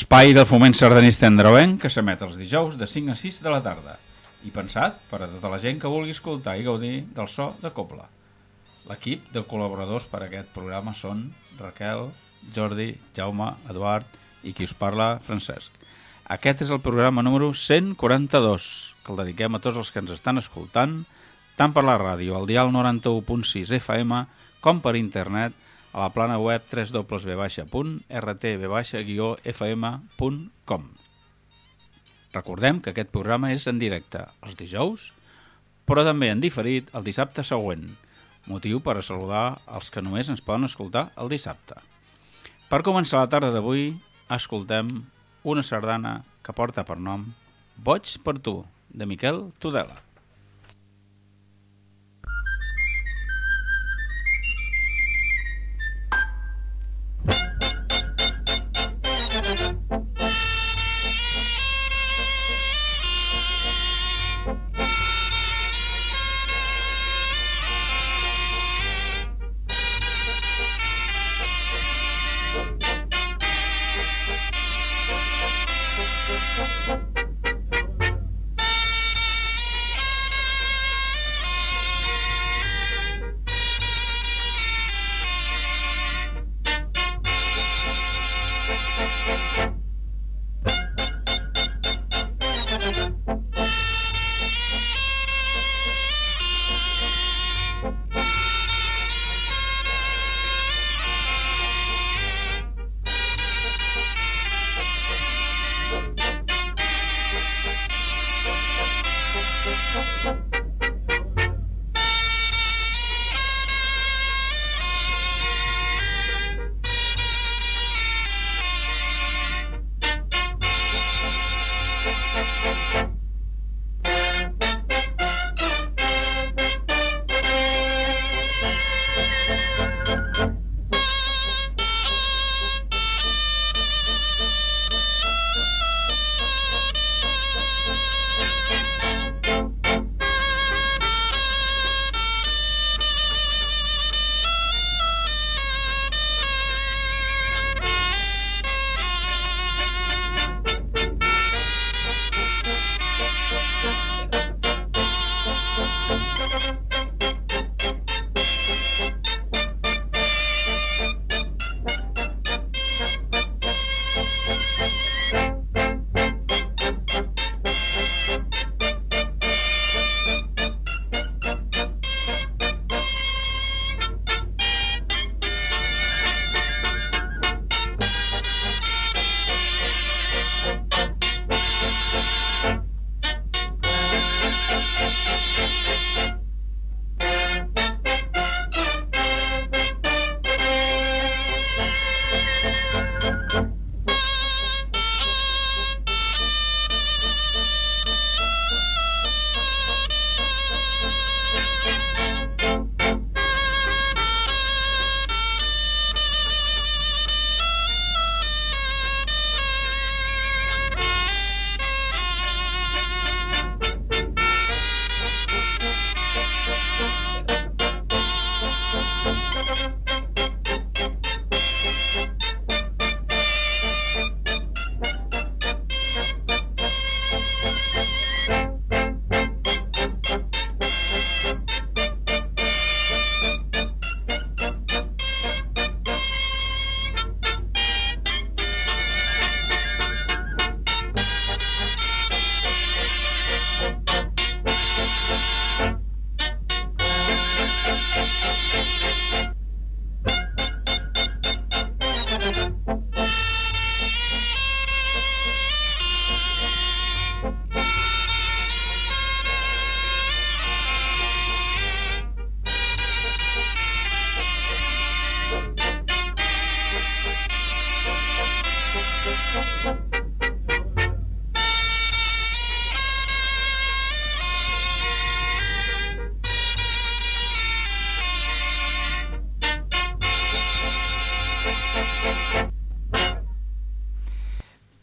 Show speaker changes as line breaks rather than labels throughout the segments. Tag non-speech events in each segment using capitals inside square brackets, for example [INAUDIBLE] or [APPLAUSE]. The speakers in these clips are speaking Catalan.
Espai de foment sardanista andreuenc que s'emet els dijous de 5 a 6 de la tarda i pensat per a tota la gent que vulgui escoltar i gaudir del so de Copla. L'equip de col·laboradors per a aquest programa són Raquel, Jordi, Jaume, Eduard i qui us parla, Francesc. Aquest és el programa número 142, que el dediquem a tots els que ens estan escoltant, tant per la ràdio, al dial 91.6 FM, com per internet, a la plana web www.rtv-fm.com. Recordem que aquest programa és en directe els dijous, però també en diferit el dissabte següent, motiu per a saludar els que només ens poden escoltar el dissabte. Per començar la tarda d'avui, escoltem una sardana que porta per nom Boig per tu, de Miquel Tudela.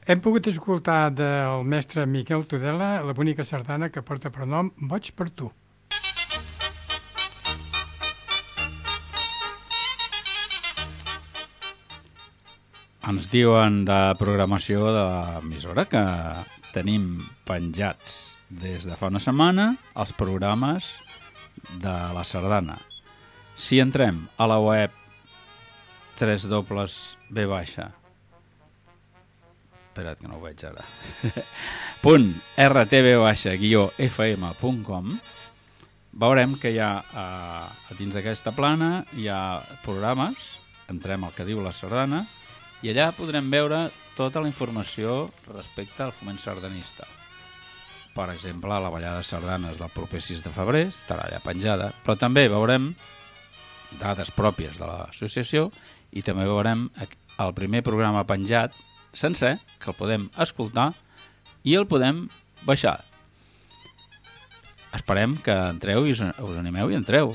Hem pogut escoltar del mestre Miquel Tudela la bonica sardana que porta per nom Boig per tu.
Ens diuen de programació de l'emissora que tenim penjats des de fa una setmana els programes de la sardana. Si entrem a la web 3 dobles B baixa espera't que no ho veig ara [LAUGHS] punt rtb baixa guió fm.com veurem que hi ha a dins d'aquesta plana hi ha programes entrem al que diu la sardana i allà podrem veure tota la informació respecte al foment sardanista. Per exemple, la ballada de sardanes del proper 6 de febrer estarà allà penjada, però també veurem dades pròpies de l'associació i també veurem el primer programa penjat sencer, que el podem escoltar i el podem baixar. Esperem que entreu i us animeu i entreu.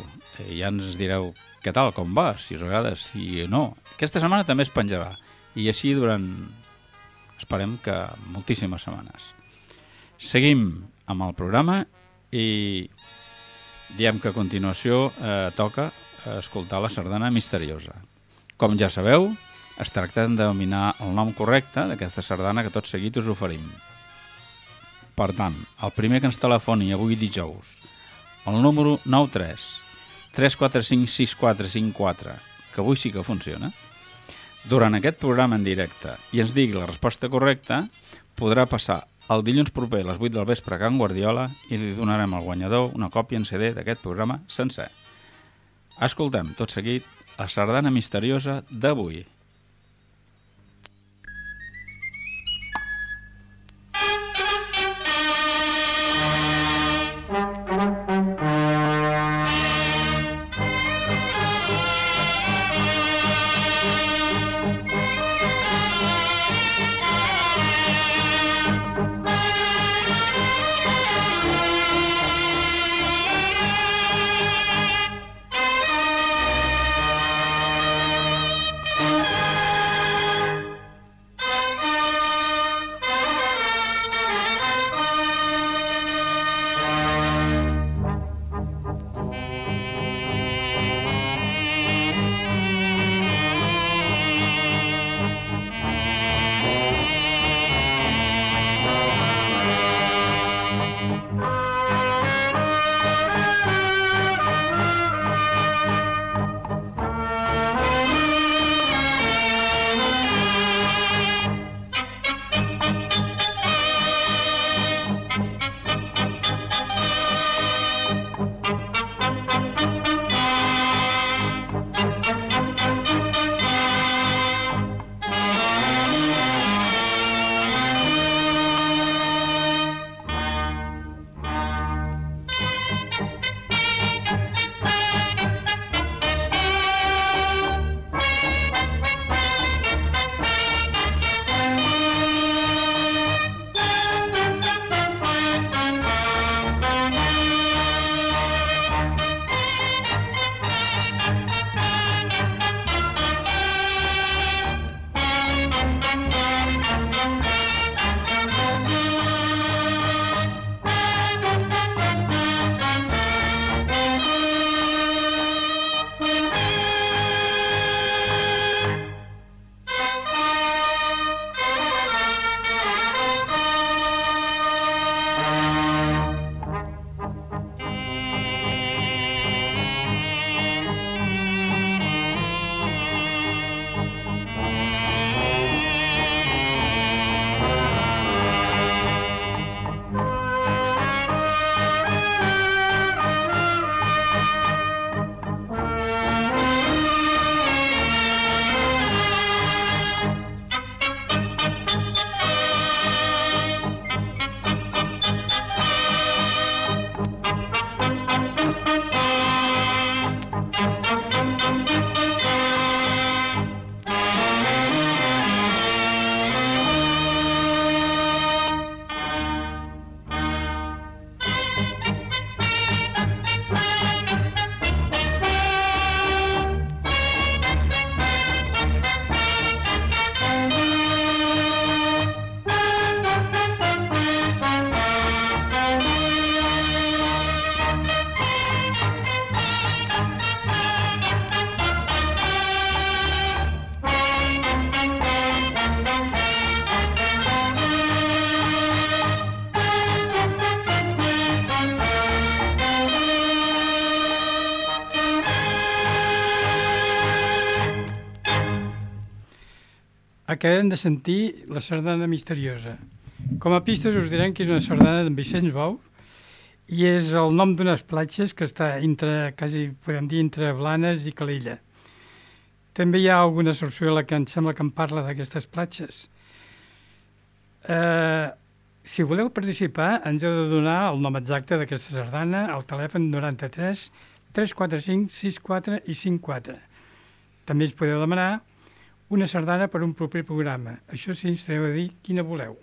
I ja ens direu què tal, com va, si us agrada, si no. Aquesta setmana també es penjarà i així durant, esperem que moltíssimes setmanes. Seguim amb el programa i diem que a continuació eh, toca escoltar la sardana misteriosa. Com ja sabeu, es tracta de dominar el nom correcte d'aquesta sardana que tot seguit us oferim. Per tant, el primer que ens telefoni avui dijous, el número 93 345 6454, que avui sí que funciona, durant aquest programa en directe i ens digui la resposta correcta, podrà passar el dilluns proper a les 8 del vespre a Can Guardiola i li donarem al guanyador una còpia en CD d'aquest programa sencer. Escoltem tot seguit la sardana misteriosa d'avui.
Acabem de sentir la sardana misteriosa. Com a pistes us direm que és una sardana d'en Vicenç Bou i és el nom d'unes platges que està entre, quasi podem dir, entre Blanes i Calella. També hi ha alguna sorsuela que em sembla que em parla d'aquestes platges. Eh, si voleu participar, ens heu de donar el nom exacte d'aquesta sardana al telèfon 93 345 64 i 54. També ens podeu demanar una sardana per un proper programa. Això sí, ens heu de dir quina voleu.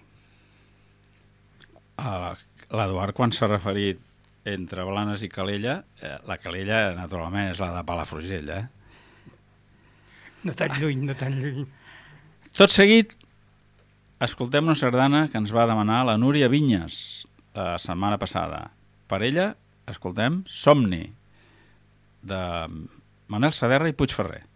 Uh, L'Eduard, quan s'ha referit entre Blanes i Calella, eh, la Calella, naturalment, és la de Palafrugell, eh?
No tan lluny, no tan lluny.
Tot seguit, escoltem una sardana que ens va demanar la Núria Vinyes la setmana passada. Per ella, escoltem Somni, de Manel Saderra i Puigferrer.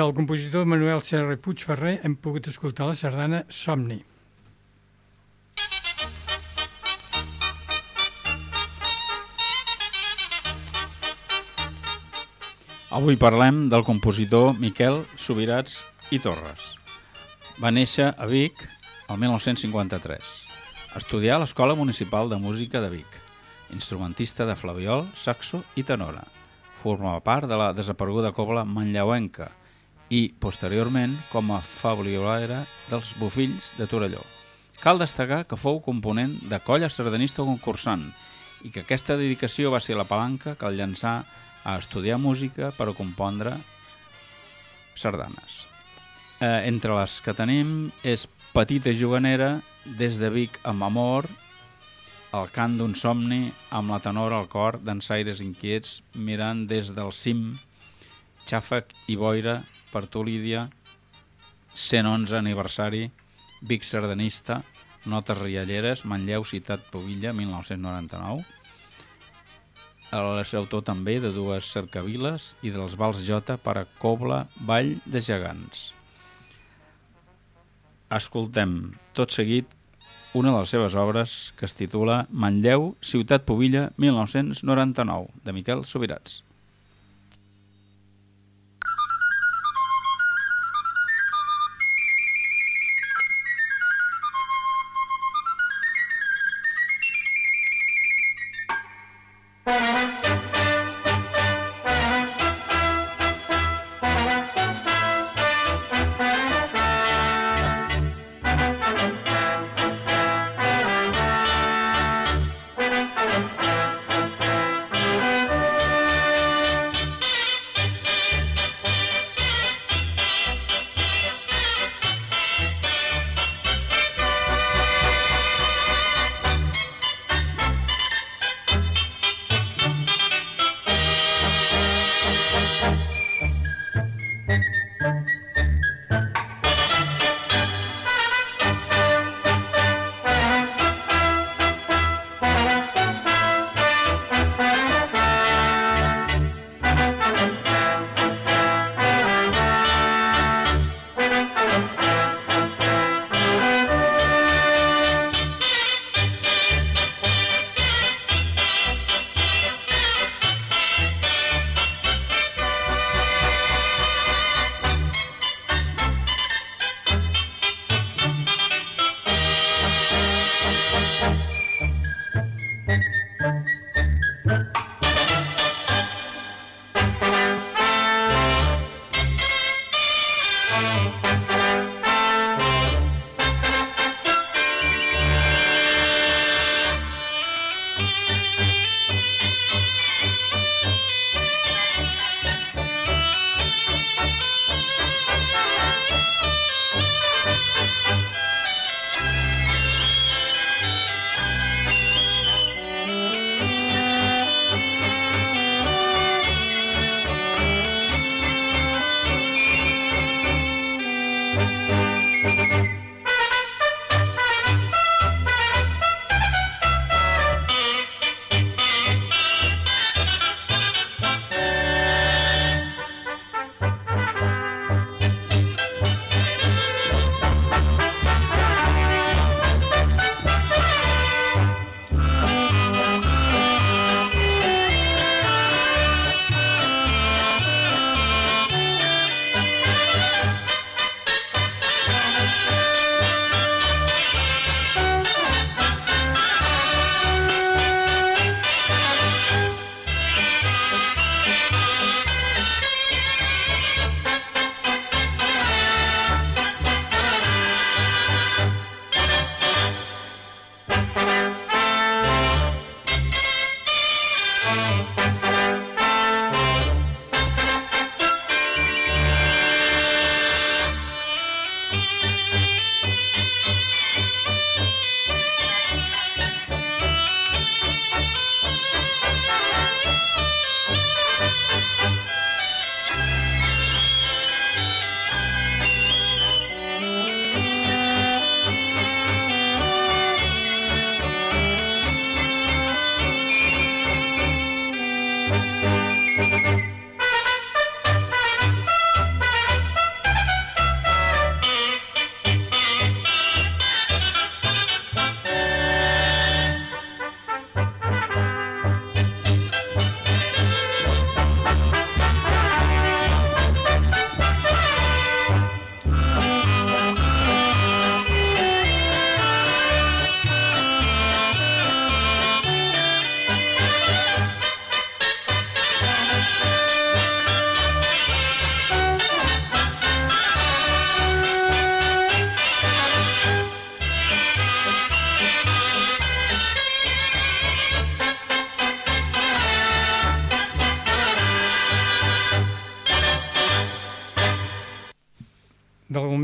Del compositor Manuel Serra i Puigferrer hem pogut escoltar la sardana Somni.
Avui parlem del compositor Miquel Subirats i Torres. Va néixer a Vic el 1953. Estudià a l'Escola Municipal de Música de Vic. Instrumentista de flaviol, saxo i tenora. Formava part de la desapareguda cobla manlleuenca i, posteriorment, com a fabliolera dels bufills de Torelló. Cal destacar que fou component de colla sardanista concursant i que aquesta dedicació va ser la palanca que el llançà a estudiar música per a compondre sardanes. Eh, entre les que tenim és Petita juganera, des de Vic amb amor, el cant d'un somni amb la tenora al cor d'ensaires inquiets mirant des del cim, xàfec i boira per tu Lídia, 111 aniversari, Vic sardanista, notes rialleres, Manlleu, ciutat Povilla, 1999, és autor també de dues cercaviles i dels vals J per a Cobla, Vall de Gegants. Escoltem tot seguit una de les seves obres que es titula Manlleu, ciutat Povilla, 1999, de Miquel Subirats.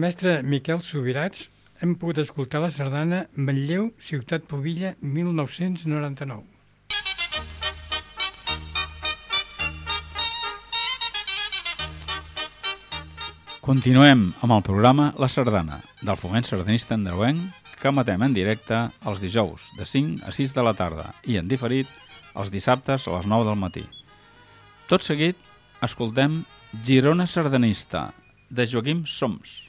Mestre Miquel Subirats hem pogut escoltar la sardana Manlleu, Ciutat Pobilla, 1999.
Continuem amb el programa La Sardana, del foment sardanista andreuenc, que matem en directe els dijous, de 5 a 6 de la tarda, i en diferit els dissabtes a les 9 del matí. Tot seguit, escoltem Girona Sardanista, de Joaquim Soms.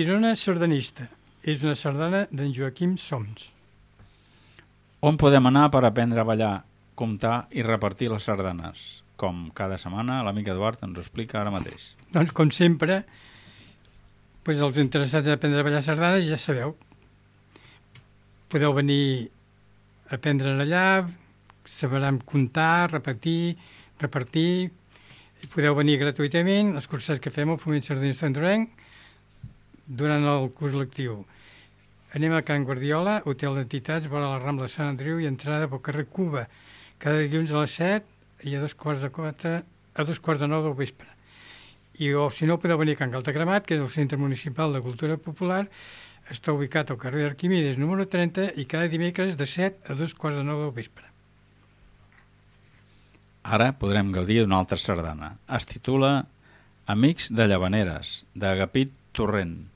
Girona sardanista. És una sardana d'en Joaquim Soms.
On podem anar per aprendre a ballar, comptar i repartir les sardanes? Com cada setmana, l'amic Eduard ens ho explica ara mateix.
Doncs, com sempre, doncs els interessats en aprendre a ballar sardanes, ja sabeu, podeu venir a aprendre allà, sabrem comptar, repetir, repartir, podeu venir gratuïtament als cursos que fem al Foment Sardanista Androenc durant el curs lectiu. Anem a Can Guardiola, hotel d'entitats, vora la Rambla Sant Andreu i entrada pel carrer Cuba, cada dilluns a les 7 i a dos quarts de, 4, a dos quarts de 9 del vespre. I o si no, podeu venir a Can Galtacremat, que és el Centre Municipal de Cultura Popular, està ubicat al carrer d'Arquimides número 30 i cada dimecres de 7 a dos quarts de 9 del vespre.
Ara podrem gaudir d'una altra sardana. Es titula Amics de Llavaneres, d'Agapit Torrent.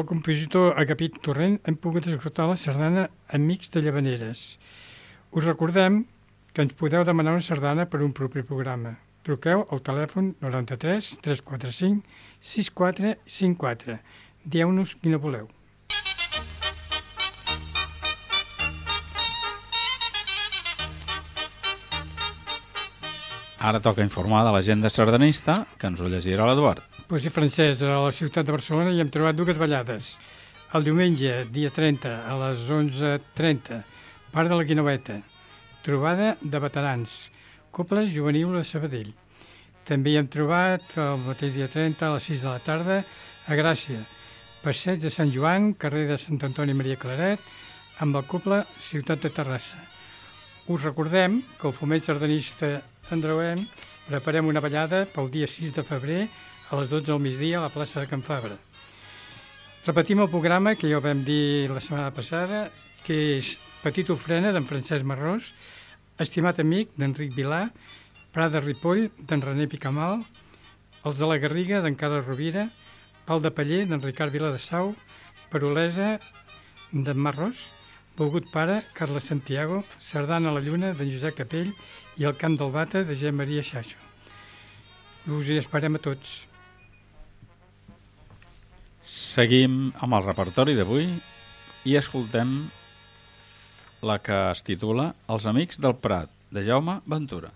Del compositor Agapit Torrent hem pogut escoltar la sardana Amics de Llavaneres. Us recordem que ens podeu demanar una sardana per un propi programa. Truqueu al telèfon 93 345 6454. Dieu-nos quina voleu.
Ara toca informar de l'agenda sardanista, que ens ho llegirà l'Eduard.
Pues sí, Francesc, a la ciutat de Barcelona hi hem trobat dues ballades. El diumenge, dia 30, a les 11.30, part de la Guinoveta, trobada de veterans, Coples Juvenil a Sabadell. També hi hem trobat el mateix dia 30, a les 6 de la tarda, a Gràcia, passeig de Sant Joan, carrer de Sant Antoni Maria Claret, amb el Coble Ciutat de Terrassa. Us recordem que el Foment Sardanista Andreuem preparem una ballada pel dia 6 de febrer a les 12 del migdia a la plaça de Can Fabra. Repetim el programa que ja vam dir la setmana passada, que és Petit ofrena d'en Francesc Marrós, Estimat amic d'Enric Vilà, Prada Ripoll d'en René Picamal, Els de la Garriga d'en Carles Rovira, Pal de Paller d'en Ricard Viladasau, Perolesa d'en Marrós, Volgut Pare, Carles Santiago, Sardana a la Lluna de Josep Capell i El Camp del Bata de Gent Maria Xaixo. Us hi esperem a tots.
Seguim amb el repertori d'avui i escoltem la que es titula Els amics del Prat, de Jaume Ventura.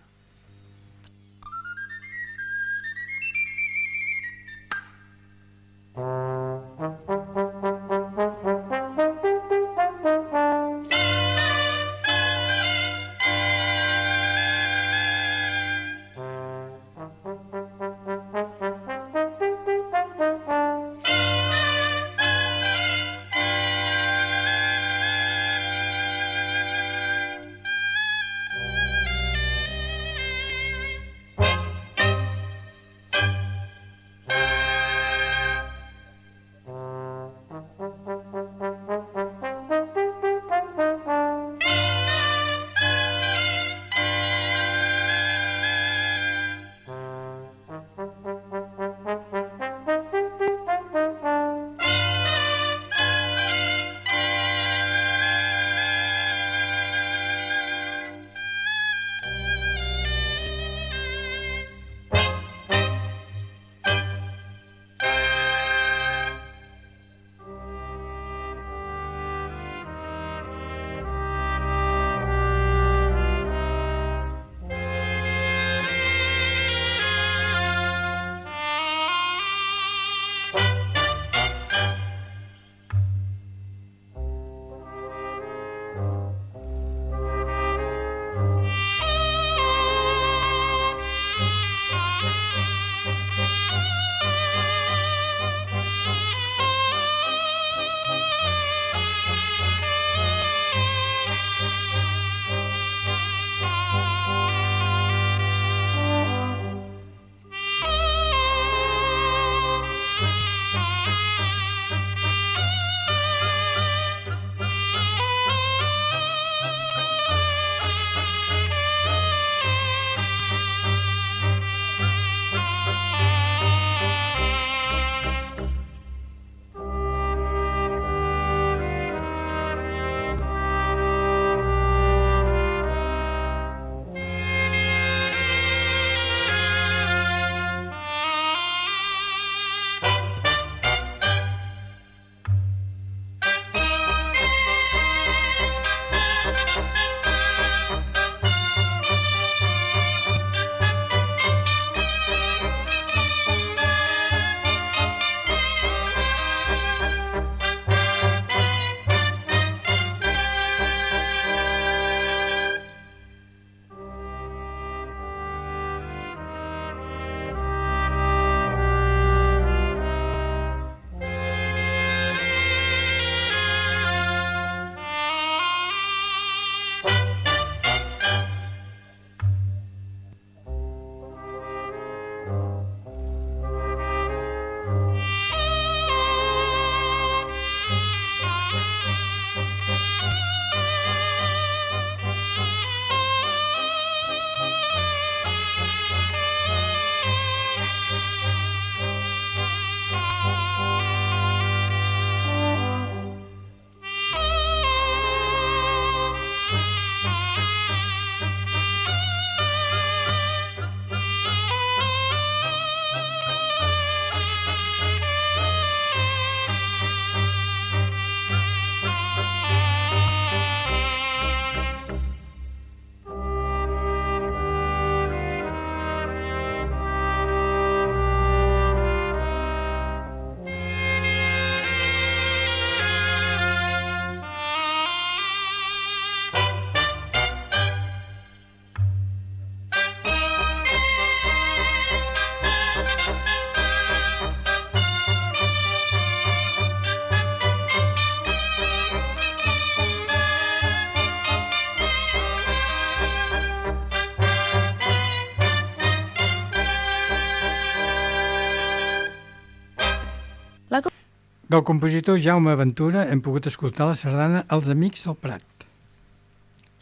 Del compositor Jaume Ventura hem pogut escoltar la sardana Els Amics del Prat.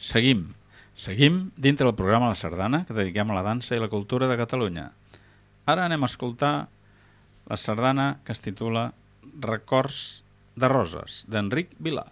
Seguim. Seguim dintre del programa La Sardana que dediquem a la dansa i la cultura de Catalunya. Ara anem a escoltar la sardana que es titula Records de Roses, d'Enric Vilà.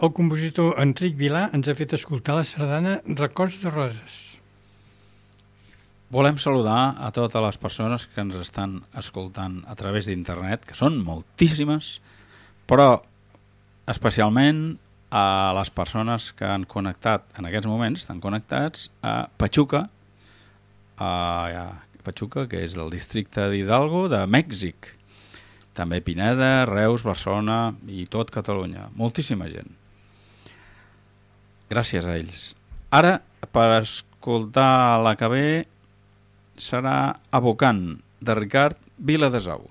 El compositor Enric Vilà ens ha fet escoltar la sardana Records de Roses.
Volem saludar a totes les persones que ens estan escoltant a través d'internet, que són moltíssimes, però especialment a les persones que han connectat en aquests moments, estan connectats a Pachuca, a Pachuca, que és del districte d'Hidalgo de Mèxic, també Pineda, Reus, Barcelona i tot Catalunya, moltíssima gent gràcies a ells. Ara, per escoltar la que ve, serà Abocant, de Ricard Viladesau.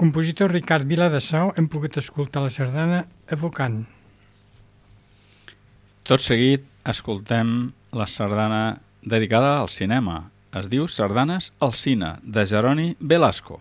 Compositor Ricard Viladasau hem pogut escoltar la sardana Evocant.
Tot seguit escoltem la sardana dedicada al cinema. Es diu Sardanes al cine, de Jeroni Velasco.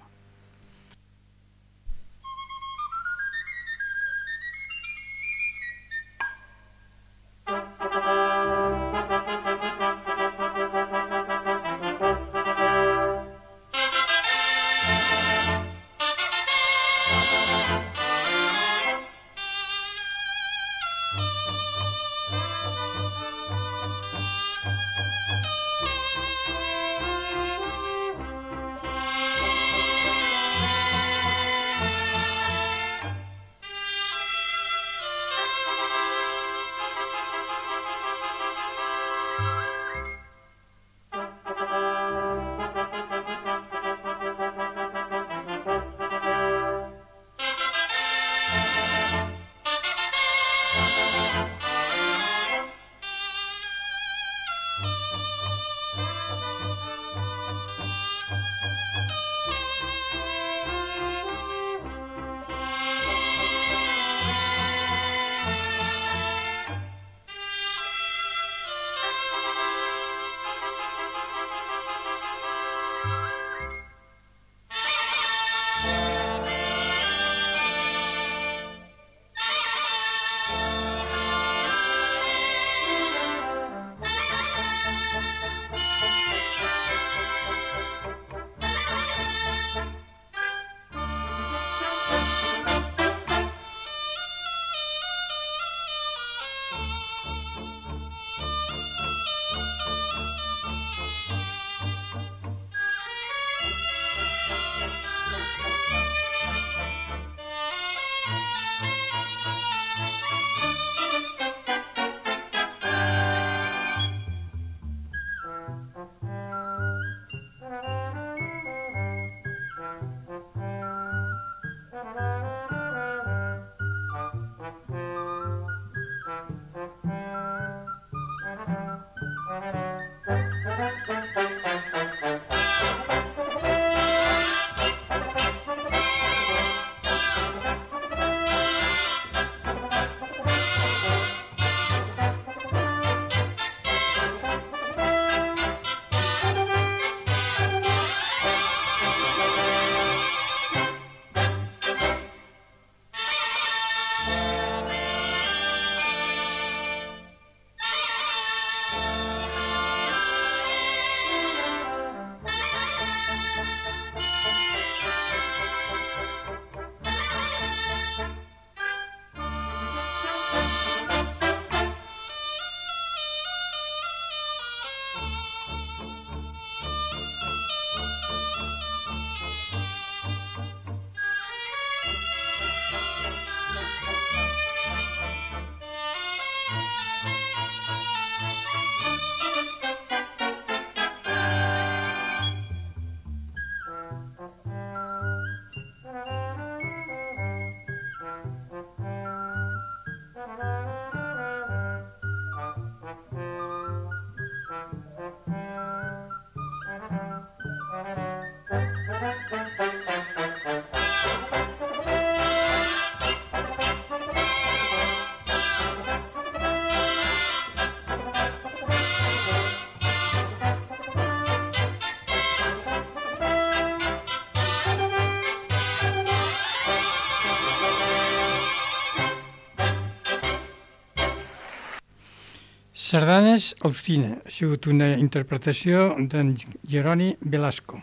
Sardanes al cine. Ha sigut una interpretació d'en Jeroni Velasco.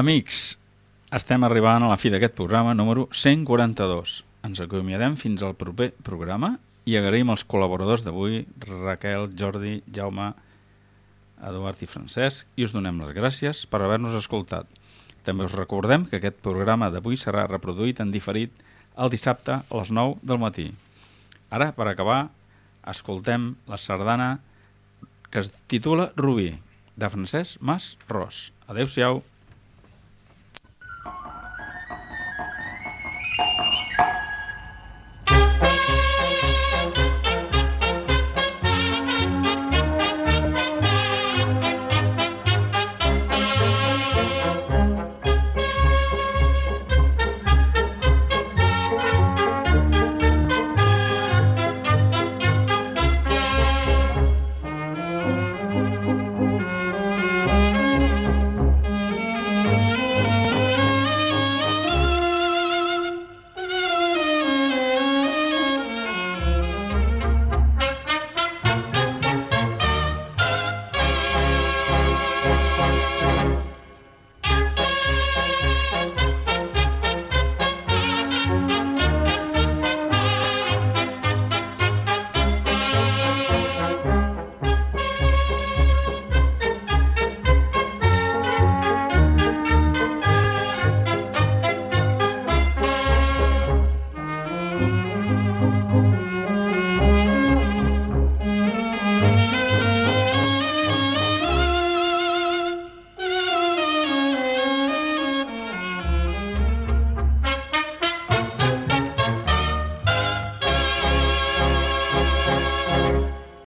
Amics, estem arribant a la fi d'aquest programa número 142. Ens acomiadem fins al proper programa i agraïm als col·laboradors d'avui, Raquel, Jordi, Jaume, Eduard i Francesc, i us donem les gràcies per haver-nos escoltat. També us recordem que aquest programa d'avui serà reproduït en diferit el dissabte a les 9 del matí. Ara, per acabar, escoltem la sardana que es titula Rubí, de Francesc Mas Ros. Adéu-siau.